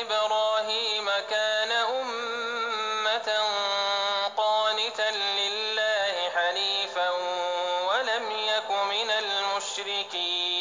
إبراهيم كان أمة قانتا لله حنيفا ولم يك من المشركين.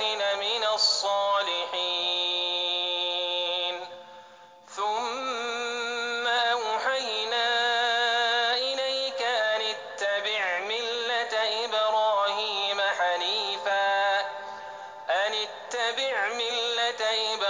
الآخرة لمن الصالحين ثم أوحينا إليك أن اتبع ملة إبراهيم حنيفا أن اتبع ملة إبراهيم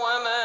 وما